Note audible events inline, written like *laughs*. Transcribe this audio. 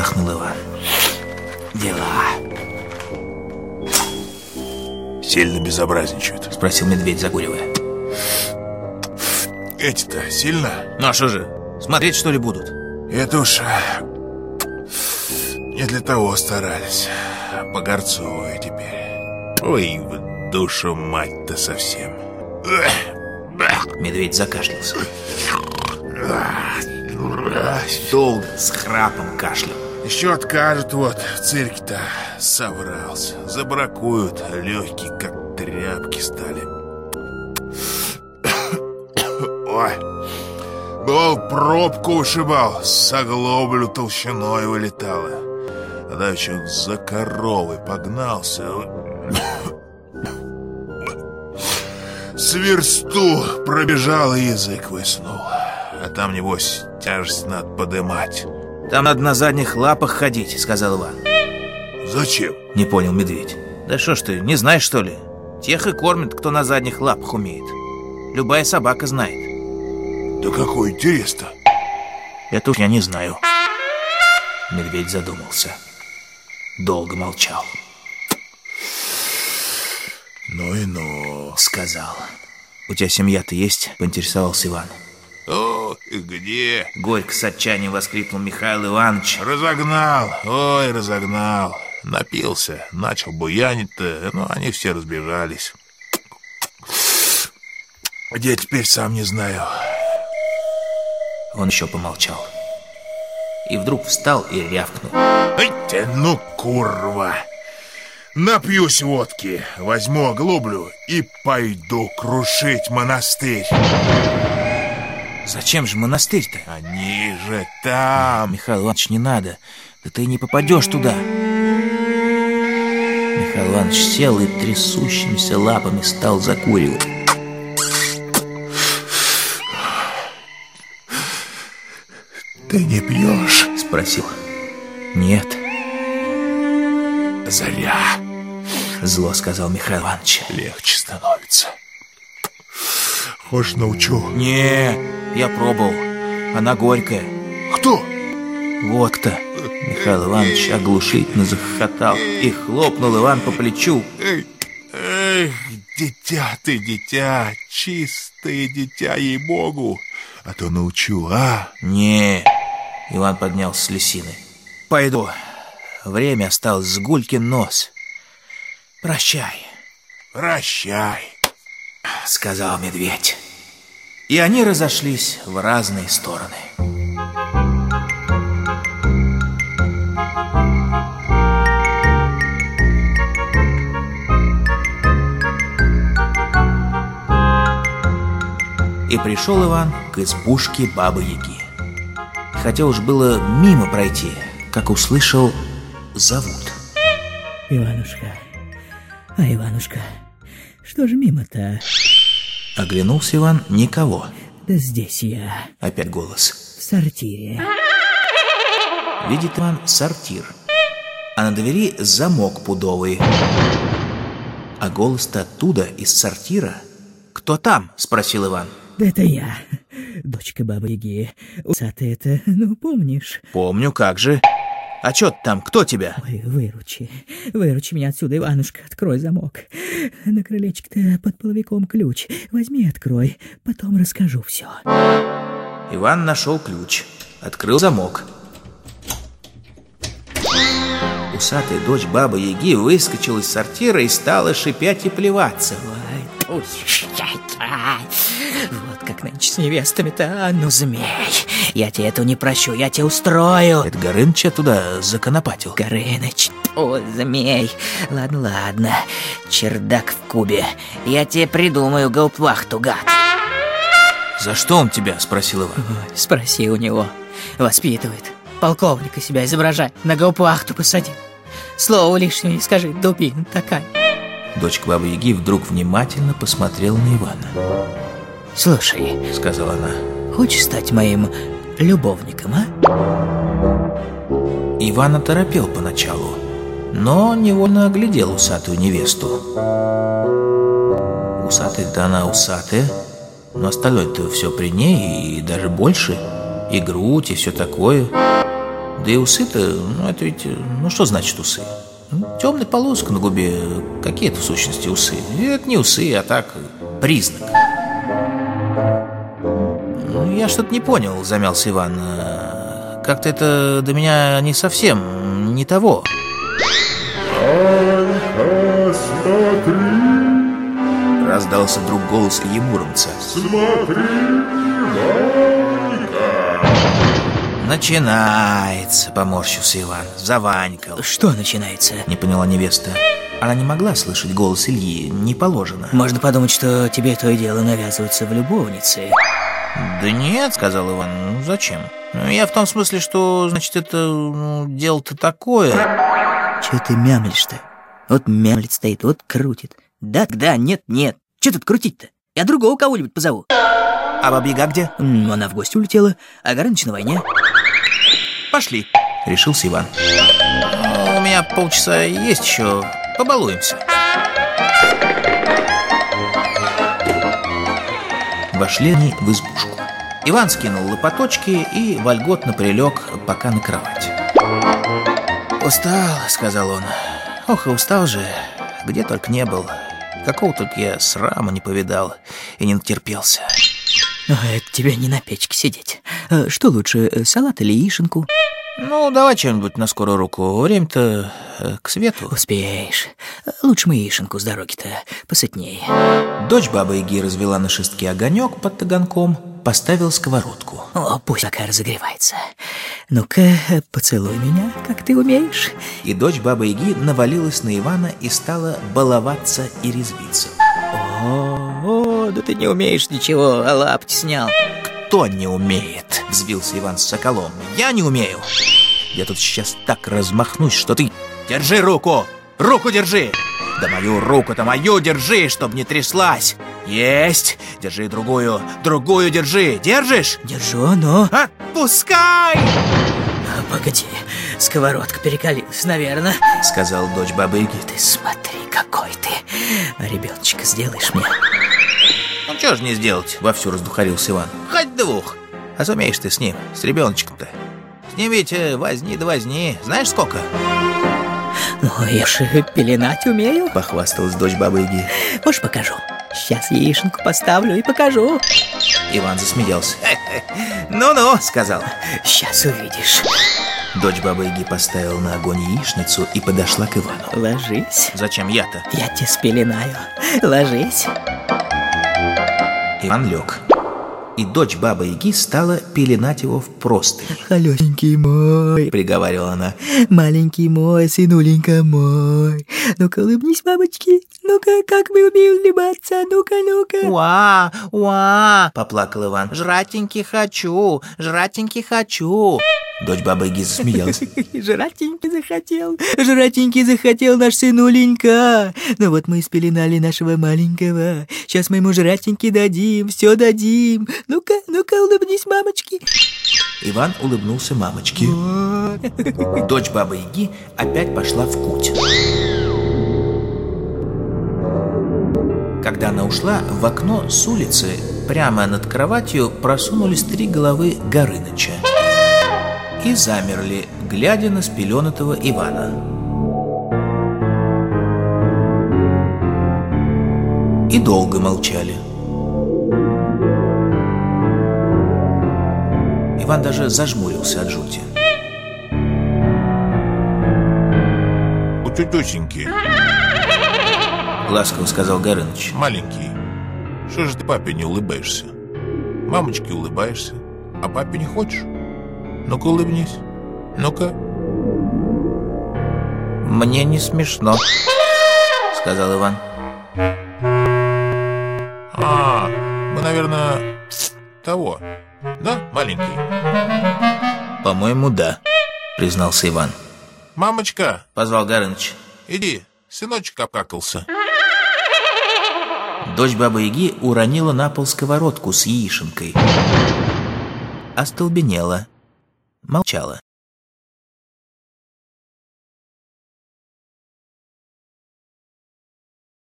Вздохнул Иван. Дела. Сильно безобразничают. Спросил медведь, закуривая. Эти-то сильно? Ну а что же, смотреть что ли будут? Это уж а, не для того старались. Погорцовые теперь. Ой, в душу мать-то совсем. Медведь закашлялся. Долго, с храпом кашлем. Еще откажут вот, в цирке-то собрался. Забракуют, легкие как тряпки стали. Ой, был пробку ушибал, с оглоблю толщиной вылетала. А дальше за коровой погнался. С версту пробежал и язык высунул. А там, небось, тяжесть надо подымать. Там надо на задних лапах ходить, сказал Иван. Зачем? Не понял медведь. Да что ж ты, не знаешь что ли? Тех и кормят, кто на задних лапах умеет. Любая собака знает. Да какой интерес-то? Это уж я не знаю. Медведь задумался. Долго молчал. Ну и ну. Сказал. У тебя семья-то есть? Поинтересовался Иван. Где? Горько с отчаянием воскликнул Михаил Иванович. Разогнал, ой, разогнал. Напился, начал буянить-то, но они все разбежались. Где теперь, сам не знаю. Он еще помолчал. И вдруг встал и рявкнул. Ай ты, ну курва! Напьюсь водки, возьму оглоблю и пойду крушить монастырь. Зачем же монастырь-то? Они же там. Михаил Иванович, не надо. Да ты не попадешь туда. Михаил Иванович сел и трясущимися лапами стал закуривать. Ты не пьешь? Спросил. Нет. Заря. Зло сказал Михаил Иванович. Легче становится. Хочешь, научу? Не, я пробовал. Она горькая. Кто? Вот кто. Михаил Иванович оглушительно захохотал и хлопнул Иван по плечу. Эх, дитя ты, дитя, чистое дитя, ей-богу. А то научу, а? Не, Иван поднялся с лисины. Пойду. Время осталось с гулькин нос. Прощай. Прощай. Сказал медведь. И они разошлись в разные стороны. И пришел Иван к избушке Бабы-Яги. Хотел уж было мимо пройти, как услышал зовут. Иванушка, а Иванушка, что же мимо-то? Оглянулся Иван, никого. Да здесь я, Опять голос. в сортире. Видит Иван сортир, а на двери замок пудовый. А голос-то оттуда, из сортира. «Кто там?» — спросил Иван. Да это я, дочка Бабы-Яги. Усатая это, ну, помнишь? «Помню, как же. А чё ты там, кто тебя?» Ой, выручи, выручи меня отсюда, Иванушка, открой замок. На крылечке-то под половиком ключ. Возьми, открой, потом расскажу все. Иван нашел ключ, открыл замок. Усатая дочь бабы Яги выскочила из сортира и стала шипять и плеваться. Ой, ай, Вот как нынче с невестами-то, а ну, змей. Я тебе этого не прощу, я тебе устрою. Это Горыныч туда законопатил. Горыныч, о, змей. Ладно, ладно, чердак в кубе. Я тебе придумаю гауптвахту, гад. «За что он тебя?» — спросил Иван. Ой, Спроси у него. Воспитывает. Полковника себя изображать. На гауптвахту посадил. Слово лишнего не скажи, дубина такая. Дочка бабы Яги вдруг внимательно посмотрела на Ивана. Слушай, Сказала она. хочешь стать моим любовником, а? Иван оторопел поначалу, но невольно оглядел усатую невесту. Усатая-то она усатая, но остальное-то все при ней и даже больше. И грудь, и все такое. Да и усы-то, ну это ведь, ну что значит усы? Темная полоска на губе, какие это в сущности усы? Это не усы, а так признак. Я что-то не понял, замялся Иван. Э, Как-то это до меня не совсем, не того. Ай-ка, смотри, Раздался вдруг голос Ильи Муромца. смотри, Ванька. Начинается, поморщился Иван, заванькал. Что начинается? Не поняла невеста. Она не могла слышать голос Ильи, не положено. Можно подумать, что тебе то и дело навязываются в любовнице. Да нет, сказал Иван, ну зачем? Ну, я в том смысле, что, значит, это ну, дело-то такое. Че ты мямлишь-то? Вот мямлит стоит, вот крутит. Да, да, нет, нет. Че тут крутить-то? Я другого кого-нибудь позову. А бабьяга где? М, Она в гости улетела, а Горыныч на войне. Пошли, решился Иван. Ну, У меня полчаса есть еще, побалуемся. Вошли они в избушку. Иван скинул лопаточки и вольготно прилег пока на кровать. «Устал», — сказал он. «Ох, и устал же, где только не был. Какого только я срама не повидал и не натерпелся». Это тебе не на печке сидеть. Э, Что лучше, э, салат или яишенку? «Ну, давай чем-нибудь на скорую руку. Время-то э, к свету». Успеешь. Лучше мы яишенку с дороги-то посытней. Дочь бабы Яги развела на шестке огонек под таганком, поставила сковородку. О, пусть пока разогревается. Ну-ка, поцелуй меня, как ты умеешь. И дочь бабы Яги навалилась на Ивана и стала баловаться и резвиться. О, о, да ты не умеешь ничего, а лапти снял. «Кто не умеет?» — взвился Иван с соколом. «Я не умею! Я тут сейчас так размахнусь, что ты... Держи руку! Руку держи! Да мою руку-то мою держи, чтоб не тряслась! Есть! Держи другую, другую держи! Держишь? Держу, но... Отпускай!» А, Погоди, сковородка перекалилась, наверное. Сказал дочь бабы. Ты смотри, какой ты. А ребеночка сделаешь мне? Ну что ж не сделать, вовсю раздухарился Иван. Хоть двух. А сумеешь ты с ним, с ребеночком-то? С ним ведь э, возни да возни. Знаешь сколько? Ну, я же пеленать умею. Похвасталась дочь бабы Яги. Уж покажу. Сейчас яишенку поставлю и покажу. Иван засмеялся. *laughs* «Ну-ну», — сказал. Сейчас увидишь. Дочь бабы Яги поставила на огонь яичницу и подошла к Ивану. Ложись. «Зачем я-то?» Я тебя спеленаю. Ложись. Иван лег. И дочь бабы Яги стала пеленать его в простынь. Холёсенький мой, Приговаривала она. маленький мой, сынуленька мой. Ну-ка улыбнись, мамочки. Ну-ка, как мы умеем улыбаться. Ну-ка, ну-ка. «Уа, уа!» — поплакал Иван. «Жратеньки хочу, жратеньки хочу!» Дочь бабы Яги засмеялась. *laughs* Жратенький захотел, жратенький захотел наш сынуленька. Ну вот мы и спеленали нашего маленького. Сейчас мы ему жратенький дадим, все дадим. Ну-ка, ну-ка, улыбнись, мамочки. Иван улыбнулся мамочке. Дочь бабы Яги опять пошла в куть. Когда она ушла, в окно с улицы прямо над кроватью просунулись три головы Горыныча и замерли, глядя на спеленатого Ивана. И долго молчали. Иван даже зажмурился от жути. У тетюсеньки, Ласково сказал Горыныч. маленький, что же ты папе не улыбаешься? Мамочке улыбаешься, а папе не хочешь? Ну-ка улыбнись. Ну-ка. Мне не смешно, сказал Иван. А, мы, наверное, того. Да, маленький? По-моему, да, признался Иван. Мамочка, Позвал Горыныч. иди, сыночек обкакался. Дочь бабы Яги уронила на пол сковородку с яишенкой. Остолбенела. Молчала.